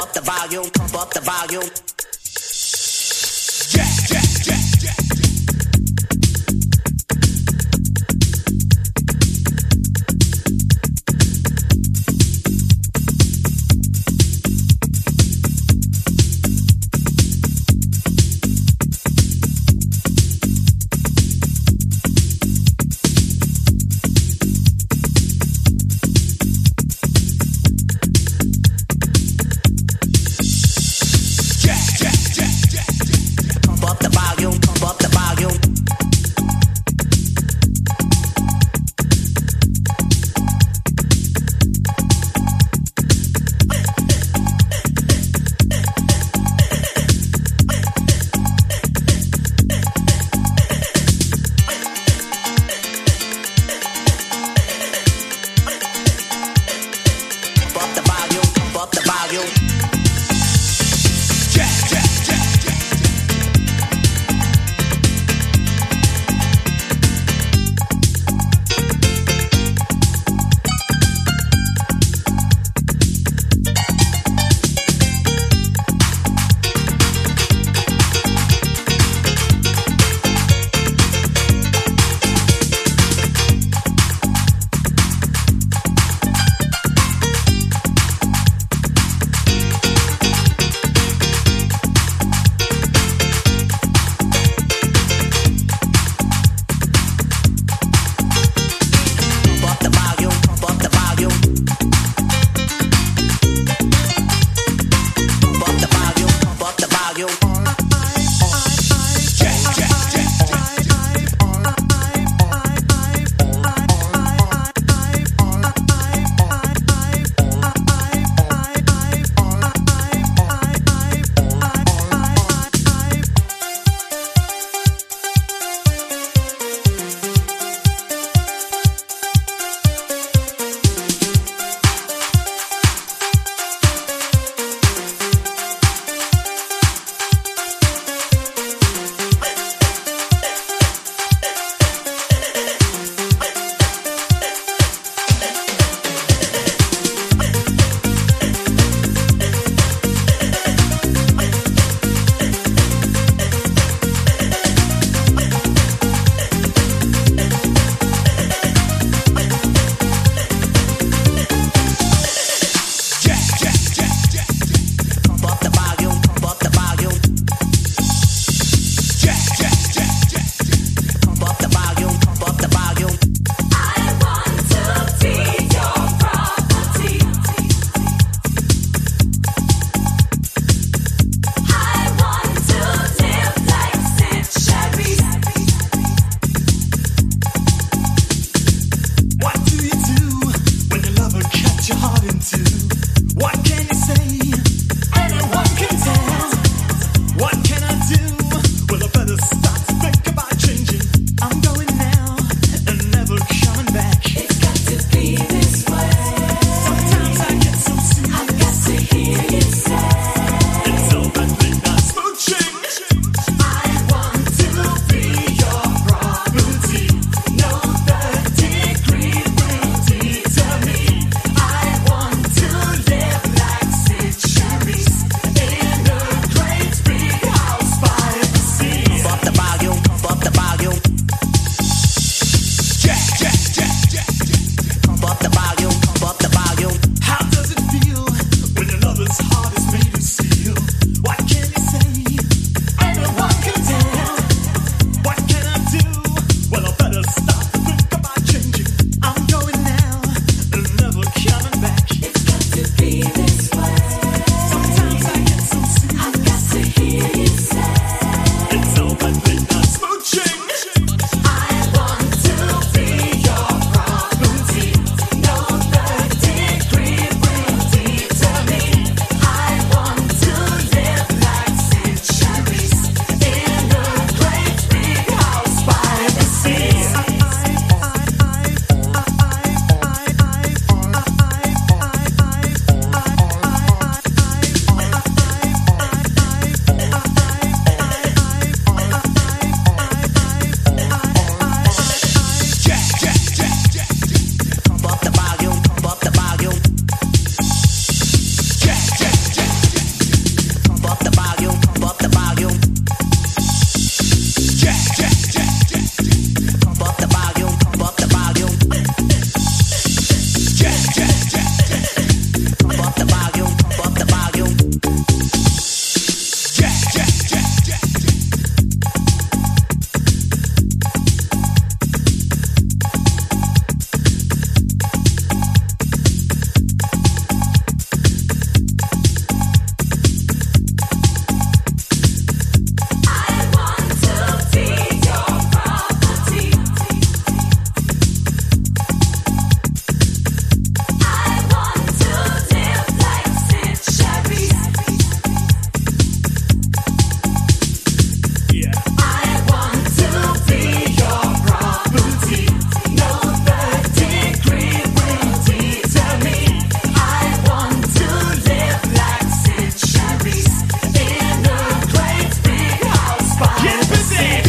up the volume, pump up the volume. Jack. crazy.